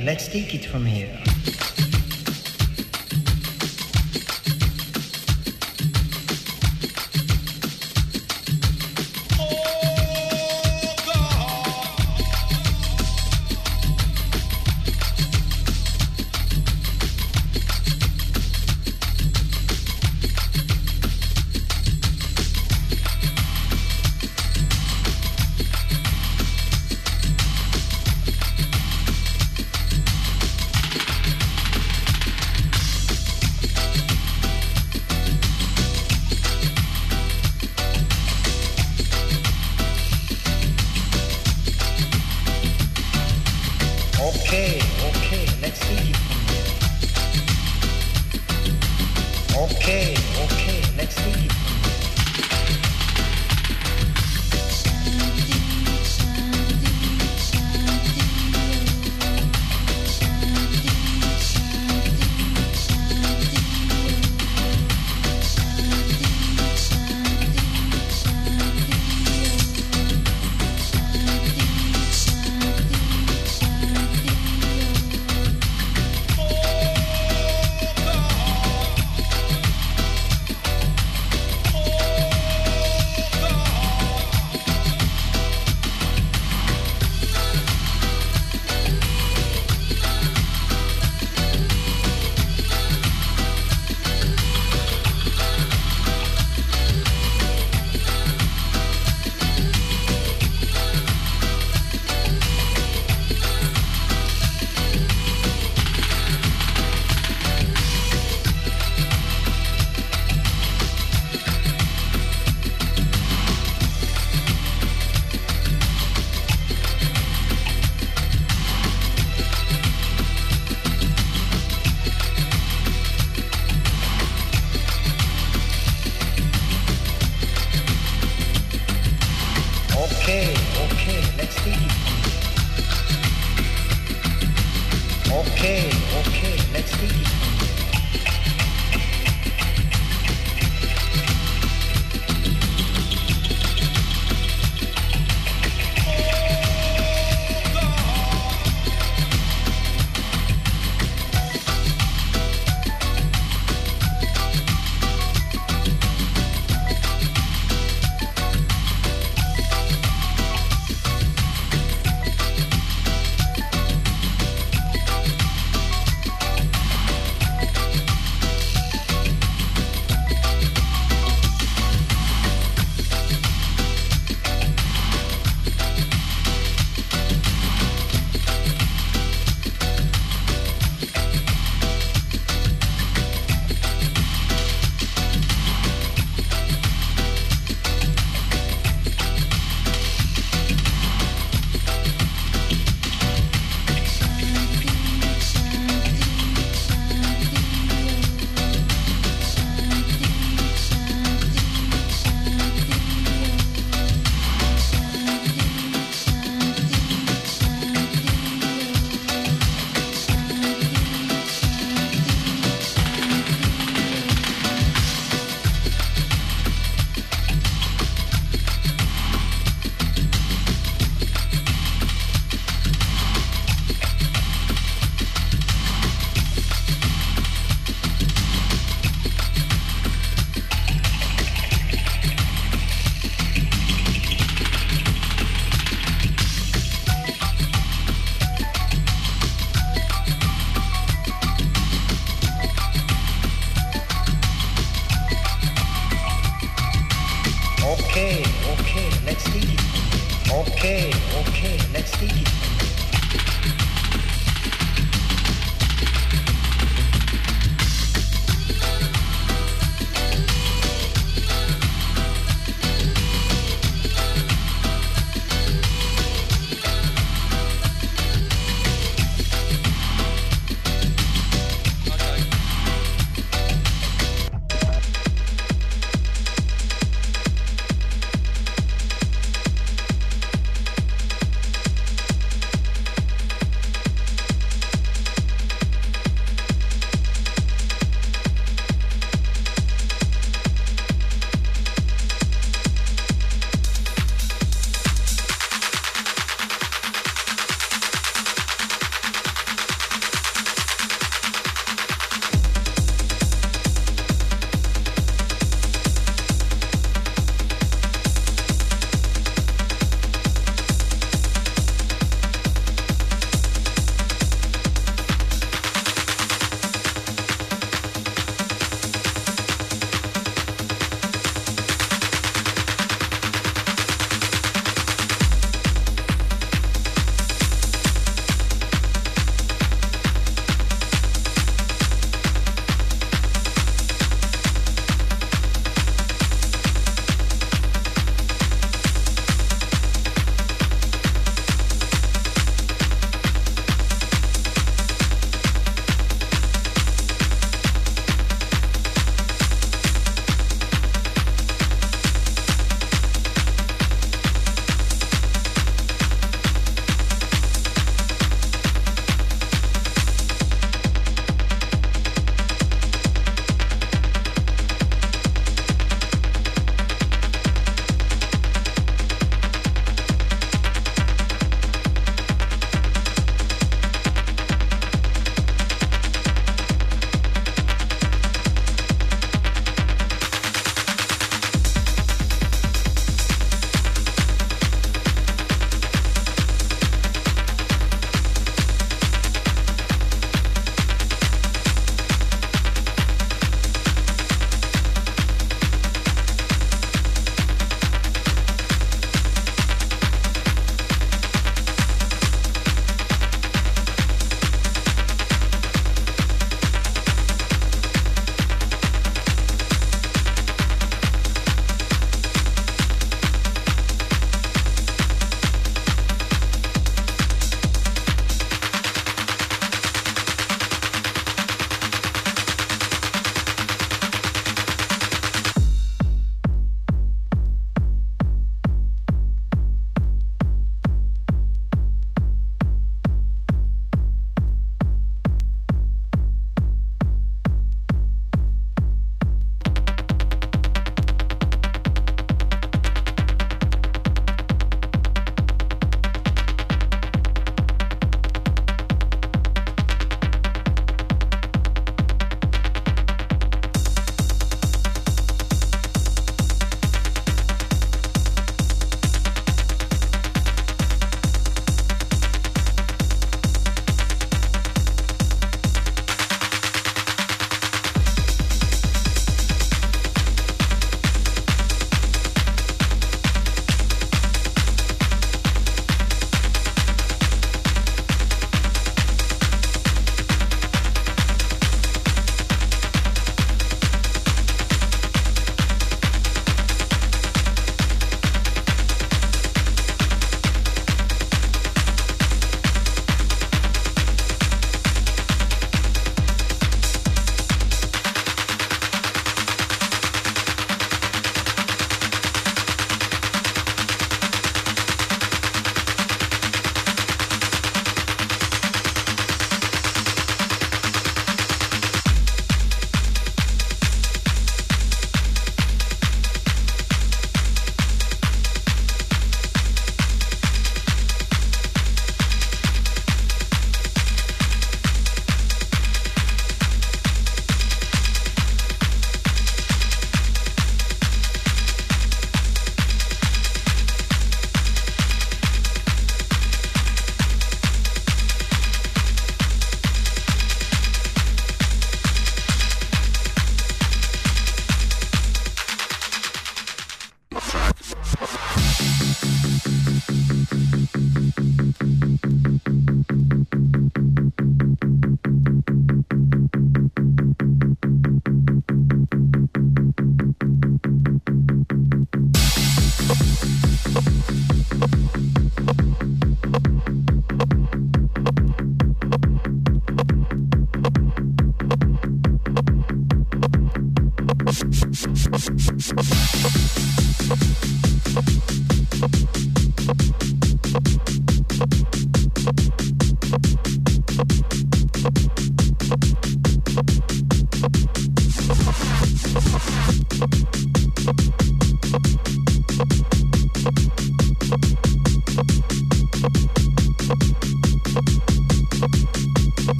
let's take it from here.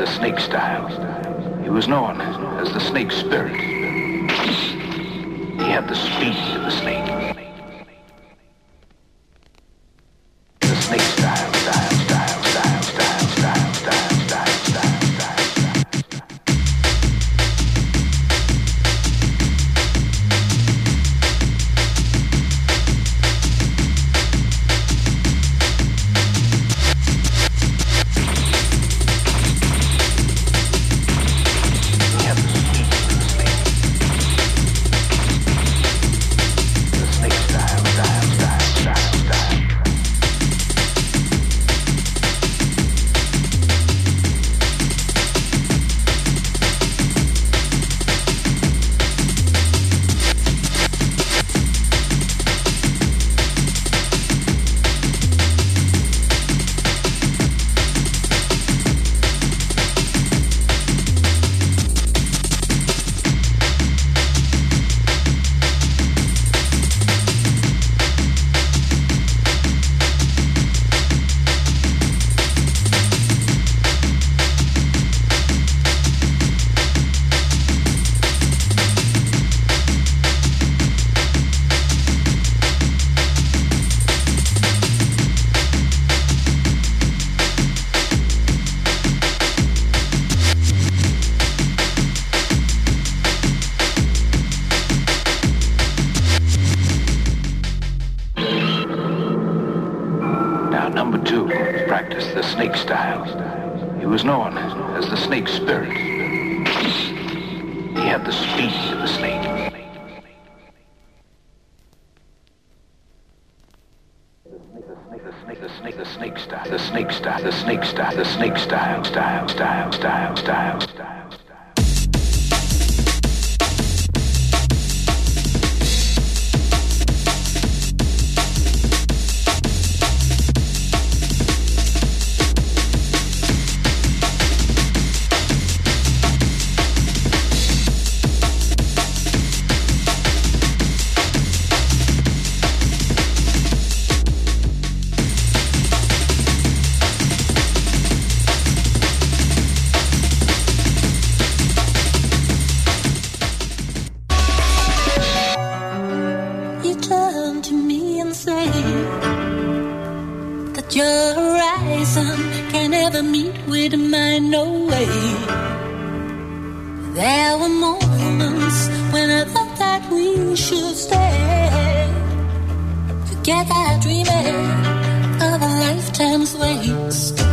the snake style. He was known as the snake spirit. He had the speed Together dreaming of a lifetime's waste.